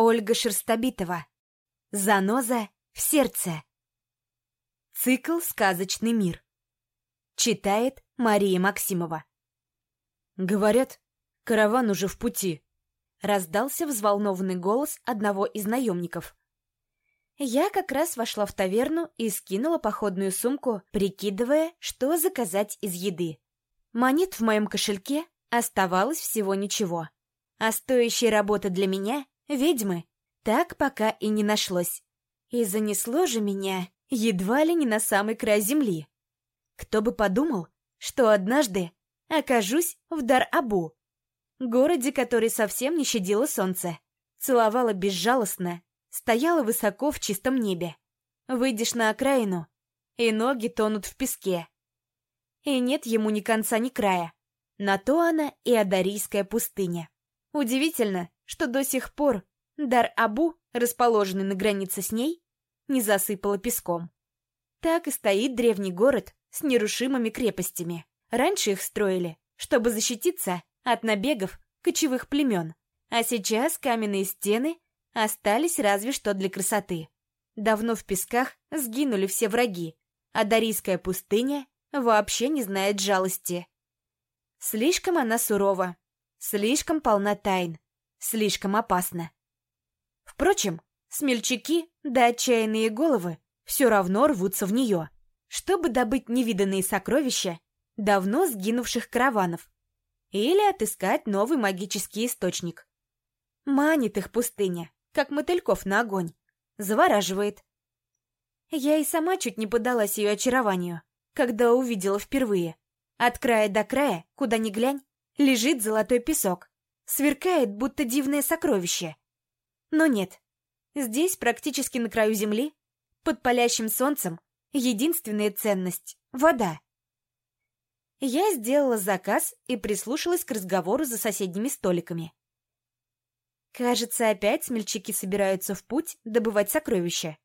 Ольга Шерстобитова. Заноза в сердце. Цикл «Сказочный мир». Читает Мария Максимова. Говорят, караван уже в пути. Раздался взволнованный голос одного из наемников. Я как раз вошла в таверну и скинула походную сумку, прикидывая, что заказать из еды. Монет в моем кошельке оставалось всего ничего. А стоящей работы для меня, ведьмы, так пока и не нашлось. И занесло же меня едва ли не на самый край земли. Кто бы подумал, что однажды окажусь в Дар-Абу, городе, который совсем не щадило солнце, целовала безжалостно, стояла высоко в чистом небе. Выйдешь на окраину, и ноги тонут в песке. И нет ему ни конца, ни края. На то она и Адарийская пустыня. Удивительно, что до сих пор Дар-Абу, расположенный на границе с ней, не засыпало песком. Так и стоит древний город с нерушимыми крепостями. Раньше их строили, чтобы защититься от набегов кочевых племен, а сейчас каменные стены остались разве что для красоты. Давно в песках сгинули все враги, а Дарийская пустыня вообще не знает жалости. Слишком она сурова, слишком полна тайн, слишком опасна. Впрочем, смельчаки да отчаянные головы все равно рвутся в нее, чтобы добыть невиданные сокровища давно сгинувших караванов или отыскать новый магический источник. Манит их пустыня, как мотыльков на огонь, завораживает. Я и сама чуть не поддалась ее очарованию, когда увидела впервые. От края до края, куда ни глянь, лежит золотой песок, сверкает, будто дивное сокровище. Но нет, здесь, практически на краю земли, под палящим солнцем, единственная ценность — вода. Я сделала заказ и прислушалась к разговору за соседними столиками. Кажется, опять смельчаки собираются в путь добывать сокровища.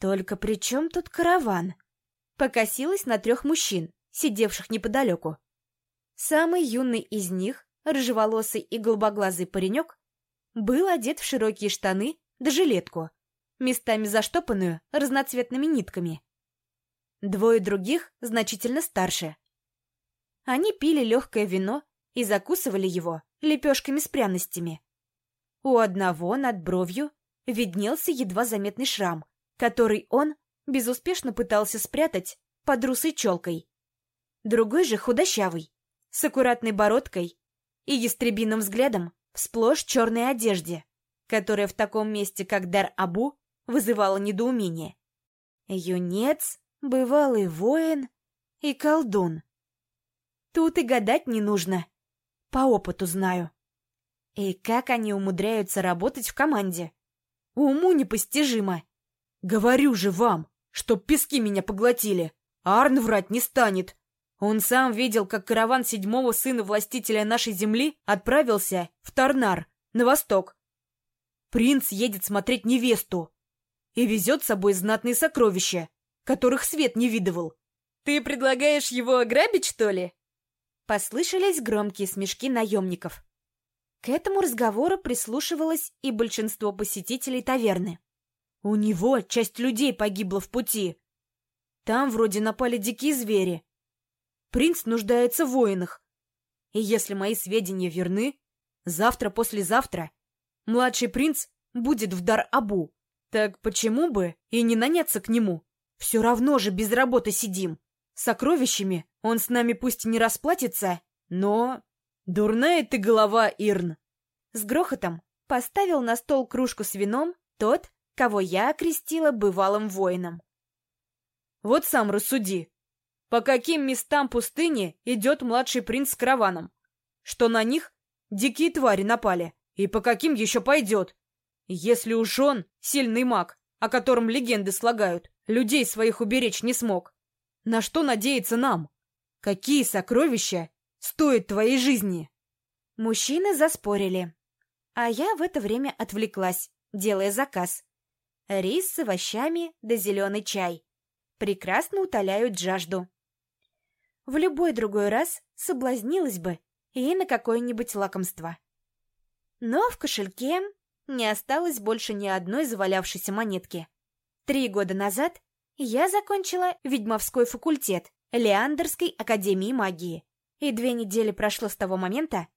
Только при чем тут караван? Покосилась на трех мужчин, сидевших неподалеку. Самый юный из них, рыжеволосый и голубоглазый паренек, был одет в широкие штаны да жилетку, местами заштопанную разноцветными нитками. Двое других значительно старше. Они пили легкое вино и закусывали его лепешками с пряностями. У одного над бровью виднелся едва заметный шрам, который он безуспешно пытался спрятать под русой челкой. Другой же худощавый, с аккуратной бородкой и ястребиным взглядом в сплошь черной одежде, которая в таком месте, как Дар-Абу, вызывала недоумение. Юнец, бывалый воин и колдун. Тут и гадать не нужно. По опыту знаю. И как они умудряются работать в команде? Уму непостижимо. Говорю же вам, чтоб пески меня поглотили. Арн врать не станет. Он сам видел, как караван седьмого сына властителя нашей земли отправился в Тарнар, на восток. Принц едет смотреть невесту и везет с собой знатные сокровища, которых свет не видывал. «Ты предлагаешь его ограбить, что ли?» Послышались громкие смешки наемников. К этому разговору прислушивалось и большинство посетителей таверны. «У него часть людей погибла в пути. Там вроде напали дикие звери. Принц нуждается в воинах. И если мои сведения верны, завтра-послезавтра младший принц будет в Дар-Абу. Так почему бы и не наняться к нему? Все равно же без работы сидим. Сокровищами он с нами пусть не расплатится, но «Дурная ты голова, Ирн!» С грохотом поставил на стол кружку с вином тот, кого я окрестила бывалым воином. «Вот сам рассуди, по каким местам пустыни идет младший принц с караваном? Что на них дикие твари напали, и по каким еще пойдет? Если уж он сильный маг, о котором легенды слагают, людей своих уберечь не смог, на что надеяться нам? Какие сокровища стоит твоей жизни!» Мужчины заспорили, а я в это время отвлеклась, делая заказ. Рис с овощами да зеленый чай. Прекрасно утоляют жажду. В любой другой раз соблазнилась бы и на какое-нибудь лакомство. Но в кошельке не осталось больше ни одной завалявшейся монетки. Три года назад я закончила ведьмовской факультет Леандерской академии магии. И две недели прошло с того момента,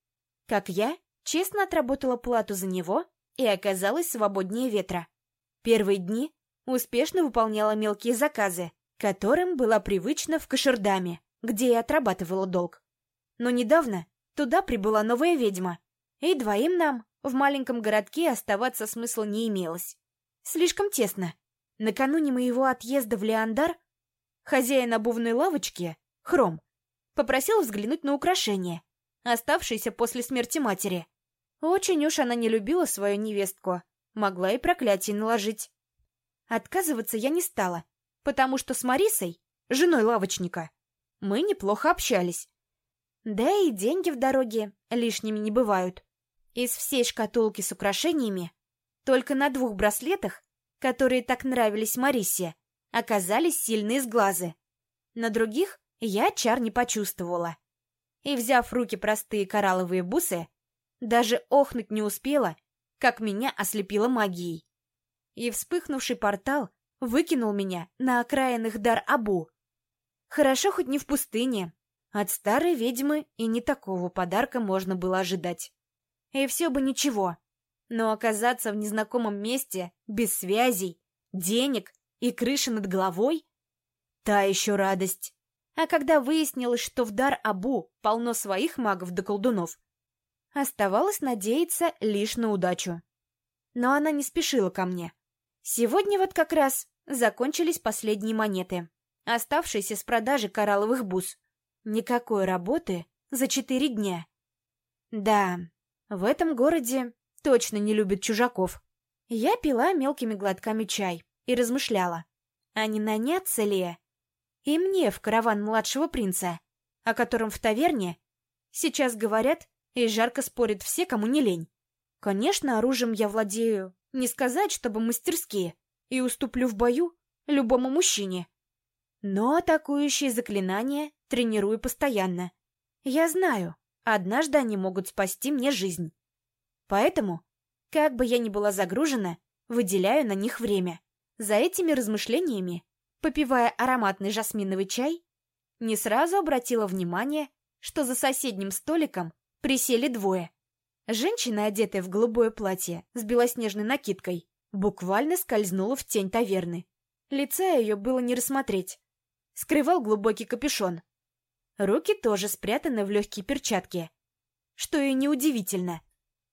как я честно отработала плату за него и оказалась свободнее ветра. Первые дни успешно выполняла мелкие заказы, которым была привычна в Кашердаме, где я отрабатывала долг. Но недавно туда прибыла новая ведьма, и двоим нам в маленьком городке оставаться смысла не имелось. Слишком тесно. Накануне моего отъезда в Леондар хозяин обувной лавочки, Хром, попросил взглянуть на украшения, оставшиеся после смерти матери. Очень уж она не любила свою невестку, могла и проклятие наложить. Отказываться я не стала, потому что с Марисой, женой лавочника, мы неплохо общались. Да и деньги в дороге лишними не бывают. Из всей шкатулки с украшениями только на двух браслетах которые так нравились Марисе, оказались сильные сглазы. На других я чар не почувствовала. И, взяв в руки простые коралловые бусы, даже охнуть не успела, как меня ослепило магией. И вспыхнувший портал выкинул меня на окраинах Дар-Абу. Хорошо хоть не в пустыне. От старой ведьмы и не такого подарка можно было ожидать. И все бы ничего, но оказаться в незнакомом месте, без связей, денег и крыши над головой — та еще радость. А когда выяснилось, что в Дар-Абу полно своих магов да колдунов, оставалось надеяться лишь на удачу. Но она не спешила ко мне. Сегодня вот как раз закончились последние монеты, оставшиеся с продажи коралловых бус. Никакой работы за четыре дня. Да, в этом городе точно не любит чужаков. Я пила мелкими глотками чай и размышляла, а не наняться ли и мне в караван младшего принца, о котором в таверне сейчас говорят и жарко спорят все, кому не лень. Конечно, оружием я владею, не сказать, чтобы мастерски, и уступлю в бою любому мужчине. Но атакующие заклинания тренирую постоянно. Я знаю, однажды они могут спасти мне жизнь. Поэтому, как бы я ни была загружена, выделяю на них время. За этими размышлениями, попивая ароматный жасминовый чай, не сразу обратила внимание, что за соседним столиком присели двое. Женщина, одетая в голубое платье с белоснежной накидкой, буквально скользнула в тень таверны. Лица ее было не рассмотреть. Скрывал глубокий капюшон. Руки тоже спрятаны в легкие перчатки. Что и неудивительно.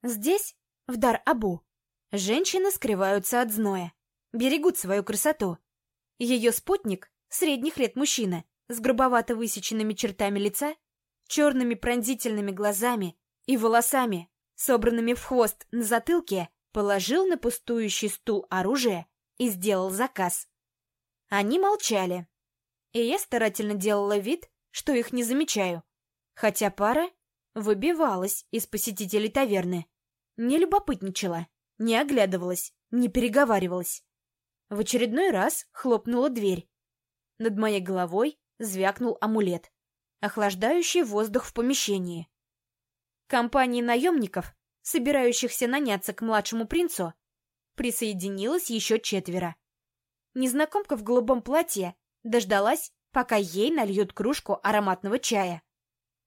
Здесь, в Дар-Абу, женщины скрываются от зноя, берегут свою красоту. Ее спутник, средних лет мужчина, с грубовато высеченными чертами лица, черными пронзительными глазами и волосами, собранными в хвост на затылке, положил на пустующий стул оружие и сделал заказ. Они молчали, и я старательно делала вид, что их не замечаю, хотя пара Выбивалась из посетителей таверны. Не любопытничала, не оглядывалась, не переговаривалась. В очередной раз хлопнула дверь. Над моей головой звякнул амулет, охлаждающий воздух в помещении. Компании наемников, собирающихся наняться к младшему принцу, присоединилось еще четверо. Незнакомка в голубом платье дождалась, пока ей нальют кружку ароматного чая.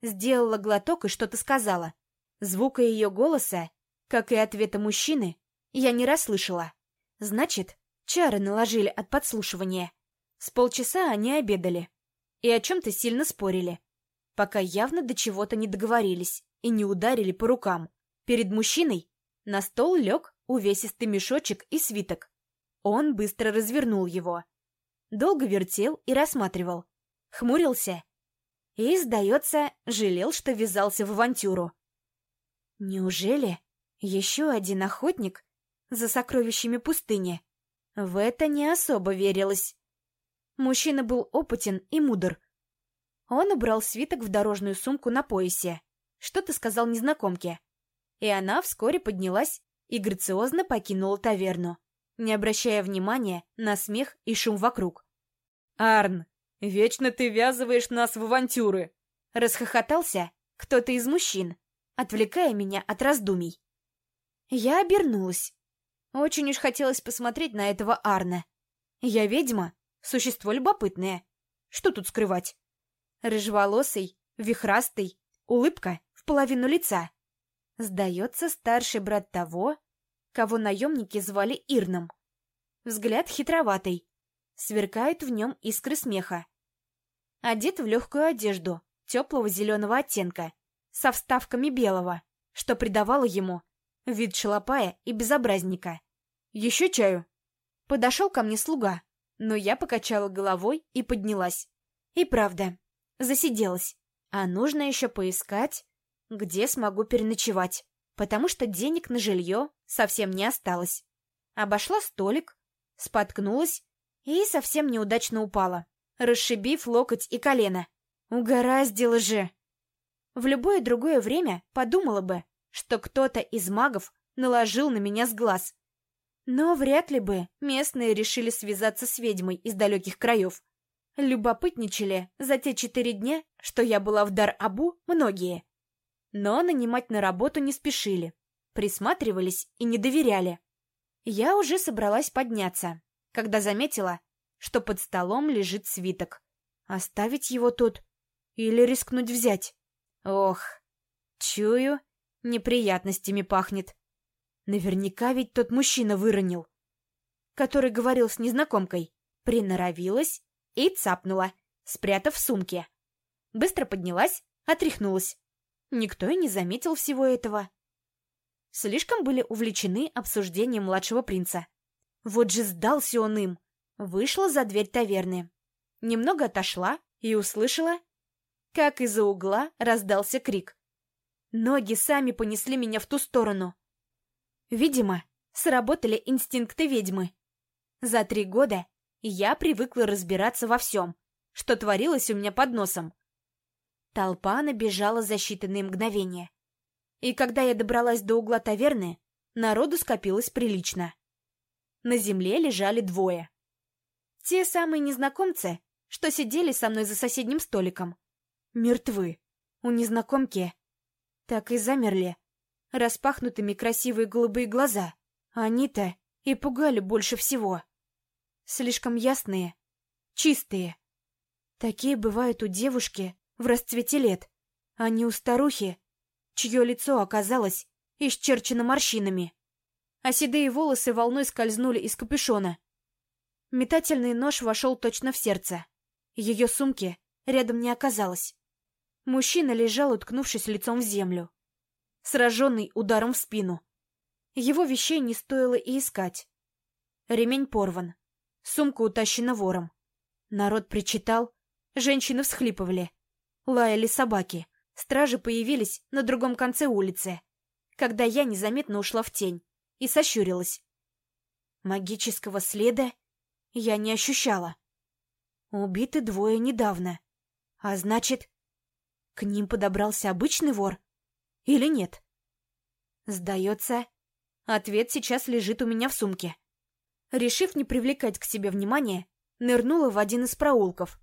Сделала глоток и что-то сказала. Звука ее голоса, как и ответа мужчины, я не расслышала. Значит, чары наложили от подслушивания. С полчаса они обедали и о чем-то сильно спорили, пока явно до чего-то не договорились и не ударили по рукам. Перед мужчиной на стол лег увесистый мешочек и свиток. Он быстро развернул его. Долго вертел и рассматривал. Хмурился и, сдается, жалел, что ввязался в авантюру. Неужели еще один охотник за сокровищами пустыни? В это не особо верилось. Мужчина был опытен и мудр. Он убрал свиток в дорожную сумку на поясе. Что-то сказал незнакомке. И она вскоре поднялась и грациозно покинула таверну, не обращая внимания на смех и шум вокруг. «Арн, «Вечно ты ввязываешь нас в авантюры!» Расхохотался кто-то из мужчин, отвлекая меня от раздумий. Я обернулась Очень уж хотелось посмотреть на этого Арна. Я ведьма, существо любопытное. Что тут скрывать? Рыжеволосый, вихрастый, улыбка в половину лица. Сдается старший брат того, кого наемники звали Ирном. Взгляд хитроватый, сверкают в нем искры смеха. Одет в легкую одежду, теплого зеленого оттенка, со вставками белого, что придавало ему вид шалопая и безобразника. «Еще чаю?» Подошел ко мне слуга, но я покачала головой и поднялась. И правда, засиделась. А нужно еще поискать, где смогу переночевать, потому что денег на жилье совсем не осталось. Обошла столик, споткнулась и совсем неудачно упала, расшибив локоть и колено. Угораздило же! В любое другое время подумала бы, что кто-то из магов наложил на меня с глаз. Но вряд ли бы местные решили связаться с ведьмой из далеких краев. Любопытничали за те четыре дня, что я была в Дар-Абу, многие. Но нанимать на работу не спешили, присматривались и не доверяли. Я уже собралась подняться, когда заметила, что под столом лежит свиток. Оставить его тут или рискнуть взять? Ох, чую, неприятностями пахнет. Наверняка ведь тот мужчина выронил, который говорил с незнакомкой. Приноровилась и цапнула, спрятав в сумке. Быстро поднялась, отряхнулась. Никто и не заметил всего этого. Слишком были увлечены обсуждением младшего принца. Вот же сдался он им. Вышла за дверь таверны. Немного отошла и услышала, как из-за угла раздался крик. Ноги сами понесли меня в ту сторону. Видимо, сработали инстинкты ведьмы. За три года я привыкла разбираться во всем, что творилось у меня под носом. Толпа набежала за считанные мгновения. И когда я добралась до угла таверны, народу скопилось прилично. На земле лежали двое. Те самые незнакомцы, что сидели со мной за соседним столиком. Мертвы. У незнакомки так и замерли. Распахнутыми красивые голубые глаза. Они-то и пугали больше всего. Слишком ясные, чистые. Такие бывают у девушки в расцвете лет, а не у старухи, чье лицо оказалось исчерчено морщинами. А седые волосы волной скользнули из капюшона. Метательный нож вошел точно в сердце. Ее сумки рядом не оказалось. Мужчина лежал, уткнувшись лицом в землю, сраженный ударом в спину. Его вещей не стоило и искать. Ремень порван, сумка утащена вором. Народ причитал, женщины всхлипывали, лаяли собаки. Стражи появились на другом конце улицы, когда я незаметно ушла в тень и сощурилась. Магического следа я не ощущала. Убиты двое недавно, а значит, к ним подобрался обычный вор? Или нет? Сдается, ответ сейчас лежит у меня в сумке. Решив не привлекать к себе внимания, нырнула в один из проулков.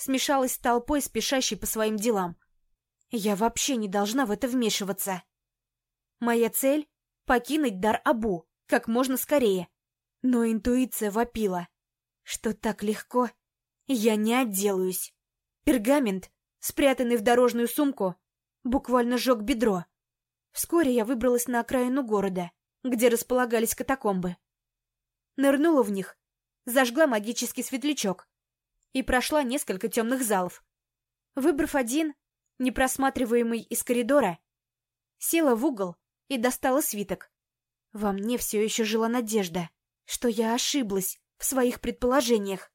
Смешалась с толпой, спешащей по своим делам. Я вообще не должна в это вмешиваться. Моя цель — покинуть дар Абу как можно скорее. Но интуиция вопила, что так легко я не отделаюсь. Пергамент спрятанный в дорожную сумку, буквально сжег бедро. Вскоре я выбралась на окраину города, где располагались катакомбы. Нырнула в них, зажгла магический светлячок и прошла несколько темных залов. Выбрав один, непросматриваемый из коридора, села в угол и достала свиток. Во мне все еще жила надежда, что я ошиблась в своих предположениях.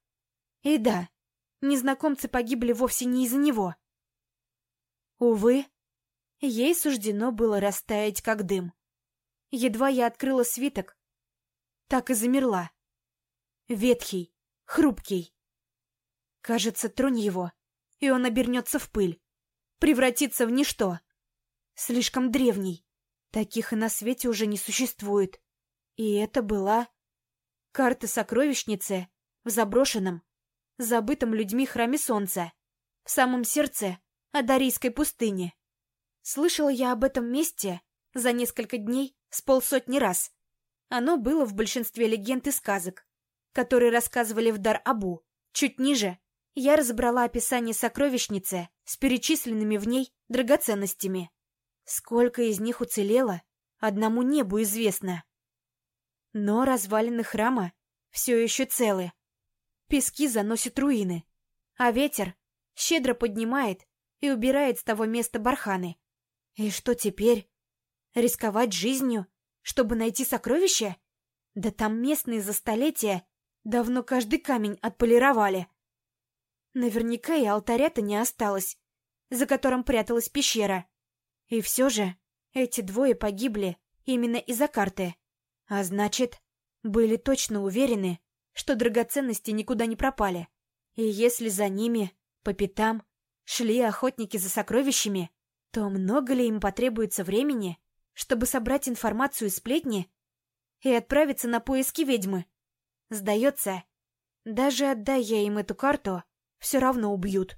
И да, незнакомцы погибли вовсе не из-за него. Увы, ей суждено было растаять, как дым. Едва я открыла свиток, так и замерла. Ветхий, хрупкий. Кажется, тронь его, и он обернется в пыль, превратится в ничто. Слишком древний. Таких и на свете уже не существует. И это была карта сокровищницы в заброшенном, забытом людьми храме солнца, в самом сердце Адарийской пустыни. Слышала я об этом месте за несколько дней с полсотни раз. Оно было в большинстве легенд и сказок, которые рассказывали в Дар-Абу. Чуть ниже я разобрала описание сокровищницы с перечисленными в ней драгоценностями. Сколько из них уцелело, одному небу известно. Но развалины храма все еще целы. Пески заносят руины, а ветер щедро поднимает и убирает с того места барханы. И что теперь? Рисковать жизнью, чтобы найти сокровище? Да там местные за столетия давно каждый камень отполировали. Наверняка и алтаря-то не осталось, за которым пряталась пещера. И все же эти двое погибли именно из-за карты. А значит, были точно уверены, что драгоценности никуда не пропали. И если за ними, по пятам, шли охотники за сокровищами, то много ли им потребуется времени, чтобы собрать информацию и сплетни и отправиться на поиски ведьмы? Сдается, даже отдай им эту карту, все равно убьют.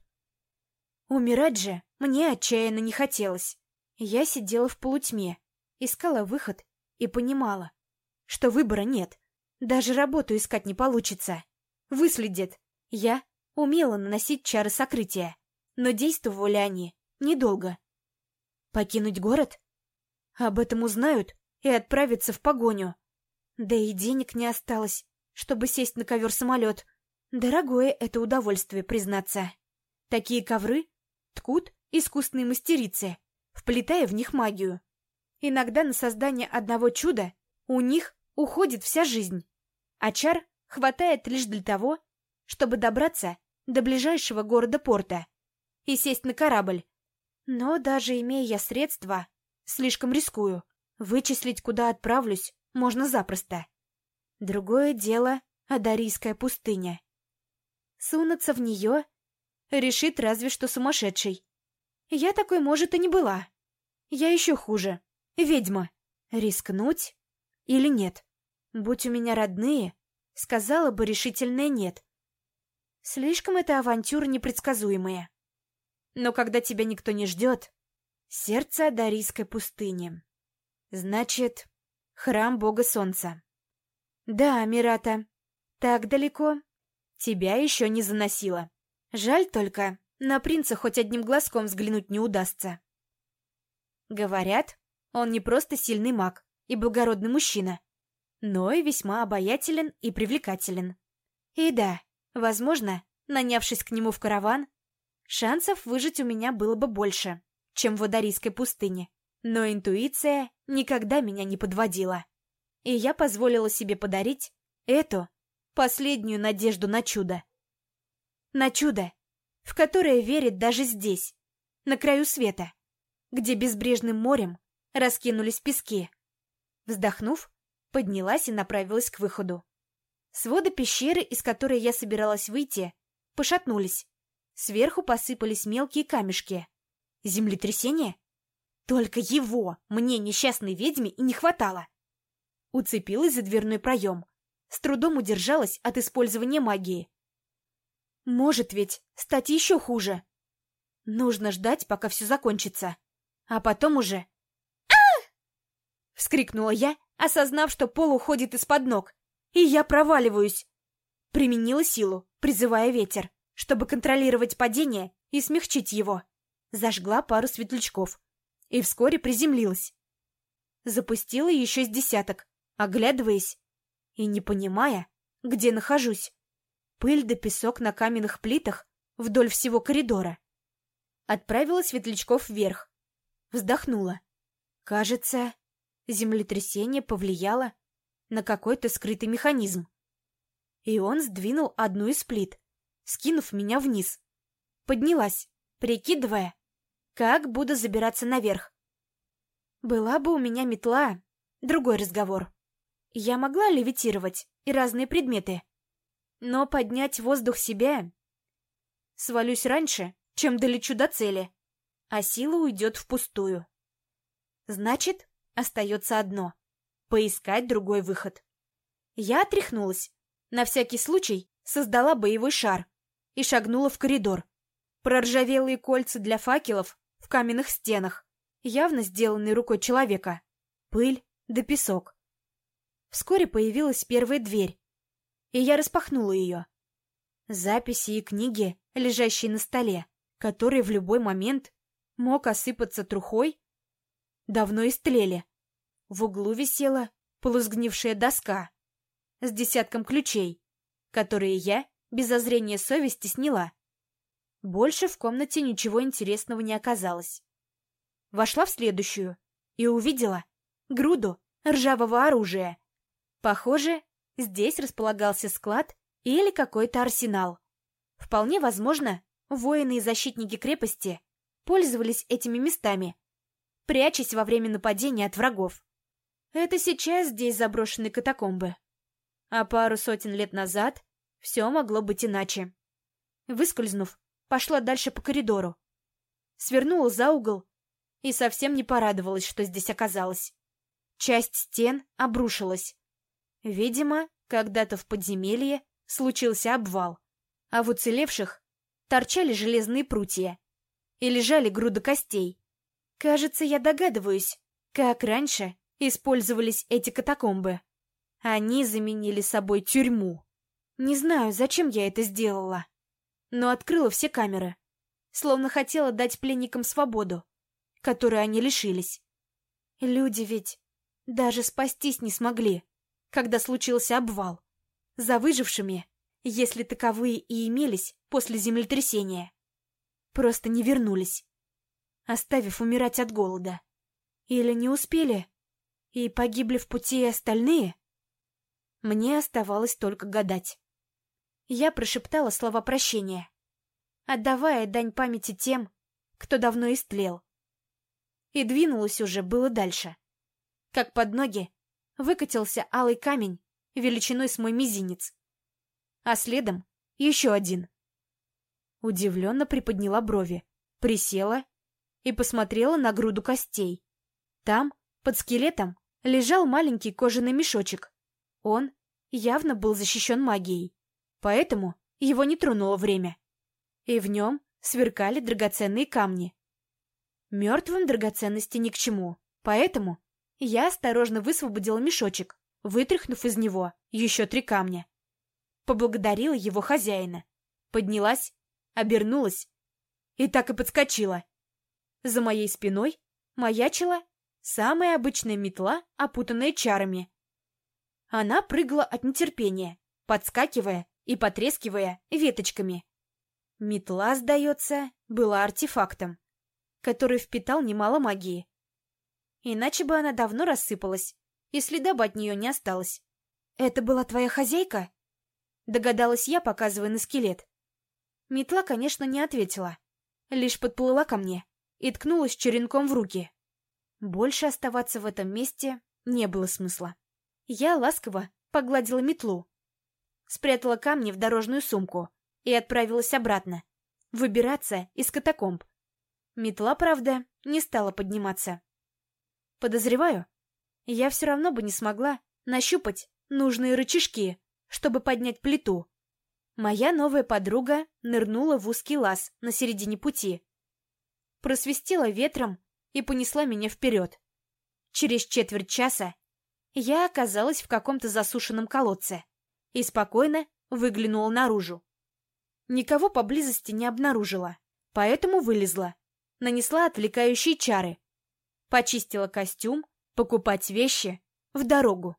Умирать же мне отчаянно не хотелось. Я сидела в полутьме, искала выход и понимала, что выбора нет. Даже работу искать не получится. Выследят. Я умела наносить чары сокрытия, но действовали они недолго. Покинуть город? Об этом узнают и отправятся в погоню. Да и денег не осталось, чтобы сесть на ковер-самолет. Дорогое это удовольствие, признаться. Такие ковры ткут искусные мастерицы, вплетая в них магию. Иногда на создание одного чуда у них уходит вся жизнь, а чар хватает лишь для того, чтобы добраться до ближайшего города-порта и сесть на корабль. Но даже имея я средства, слишком рискую. Вычислить, куда отправлюсь, можно запросто. Другое дело — Адарийская пустыня. Сунуться в нее решит разве что сумасшедший. Я такой, может, и не была. Я еще хуже. Ведьма. Рискнуть или нет? Будь у меня родные, сказала бы решительное «нет». Слишком эта авантюра непредсказуемая. Но когда тебя никто не ждет, сердце Дарийской пустыни. Значит, храм бога солнца. Да, Мирата, так далеко. Тебя еще не заносило. Жаль только, на принца хоть одним глазком взглянуть не удастся. Говорят, он не просто сильный маг и благородный мужчина, но и весьма обаятелен и привлекателен. И да, возможно, нанявшись к нему в караван, шансов выжить у меня было бы больше, чем в Водорийской пустыне. Но интуиция никогда меня не подводила. И я позволила себе подарить эту последнюю надежду на чудо. На чудо, в которое верит даже здесь, на краю света, где безбрежным морем раскинулись пески. Вздохнув, поднялась и направилась к выходу. Своды пещеры, из которой я собиралась выйти, пошатнулись. Сверху посыпались мелкие камешки. Землетрясение? Только его, мне, несчастной ведьме, и не хватало. Уцепилась за дверной проем. С трудом удержалась от использования магии. Может ведь стать еще хуже. Нужно ждать, пока все закончится. А потом уже... а Вскрикнула я, осознав, что пол уходит из-под ног, и я проваливаюсь. Применила силу, призывая ветер, чтобы контролировать падение и смягчить его. Зажгла пару светлячков и вскоре приземлилась. Запустила еще с десяток, оглядываясь и не понимая, где нахожусь. Пыль да песок на каменных плитах вдоль всего коридора. Отправила светлячков вверх. Вздохнула. Кажется, землетрясение повлияло на какой-то скрытый механизм. И он сдвинул одну из плит, скинув меня вниз. Поднялась, прикидывая, как буду забираться наверх. Была бы у меня метла, другой разговор. Я могла левитировать и разные предметы. Но поднять воздух себя... Свалюсь раньше, чем долечу до цели, а сила уйдет впустую. Значит, остается одно — поискать другой выход. Я отряхнулась. На всякий случай создала боевой шар и шагнула в коридор. Проржавелые кольца для факелов в каменных стенах, явно сделанные рукой человека. Пыль да песок. Вскоре появилась первая дверь, и я распахнула ее. Записи и книги, лежащие на столе, которые в любой момент мог осыпаться трухой, давно истлели. В углу висела полусгнившая доска с десятком ключей, которые я без зазрения совести сняла. Больше в комнате ничего интересного не оказалось. Вошла в следующую и увидела груду ржавого оружия. Похоже, здесь располагался склад или какой-то арсенал. Вполне возможно, воины и защитники крепости пользовались этими местами, прячась во время нападения от врагов. Это сейчас здесь заброшены катакомбы. А пару сотен лет назад все могло быть иначе. Выскользнув, пошла дальше по коридору. Свернула за угол и совсем не порадовалась, что здесь оказалась. Часть стен обрушилась. Видимо, когда-то в подземелье случился обвал, а в уцелевших торчали железные прутья и лежали груды костей. Кажется, я догадываюсь, как раньше использовались эти катакомбы. Они заменили собой тюрьму. Не знаю, зачем я это сделала, но открыла все камеры, словно хотела дать пленникам свободу, которой они лишились. Люди ведь даже спастись не смогли, когда случился обвал. За выжившими, если таковые и имелись после землетрясения, просто не вернулись, оставив умирать от голода. Или не успели, и погибли в пути остальные? Мне оставалось только гадать. Я прошептала слова прощения, отдавая дань памяти тем, кто давно истлел. И двинулась уже было дальше. Как под ноги выкатился алый камень величиной с мой мизинец, а следом еще один. Удивленно приподняла брови, присела и посмотрела на груду костей. Там, под скелетом, лежал маленький кожаный мешочек. Он явно был защищен магией, поэтому его не тронуло время. И в нем сверкали драгоценные камни. Мертвым драгоценности ни к чему, поэтому я осторожно высвободила мешочек, вытряхнув из него еще три камня. Поблагодарила его хозяина, поднялась, обернулась и так и подскочила. За моей спиной маячила самая обычная метла, опутанная чарами. Она прыгала от нетерпения, подскакивая и потрескивая веточками. Метла, сдается, была артефактом, который впитал немало магии. Иначе бы она давно рассыпалась, и следа бы от нее не осталось. «Это была твоя хозяйка?» Догадалась я, показывая на скелет. Метла, конечно, не ответила, лишь подплыла ко мне и ткнулась черенком в руки. Больше оставаться в этом месте не было смысла. Я ласково погладила метлу, спрятала камни в дорожную сумку и отправилась обратно, выбираться из катакомб. Метла, правда, не стала подниматься. Подозреваю, я все равно бы не смогла нащупать нужные рычажки, чтобы поднять плиту. Моя новая подруга нырнула в узкий лаз на середине пути. Просвистела ветром и понесла меня вперед. Через четверть часа я оказалась в каком-то засушенном колодце и спокойно выглянула наружу. Никого поблизости не обнаружила, поэтому вылезла, нанесла отвлекающие чары, почистила костюм, покупать вещи в дорогу.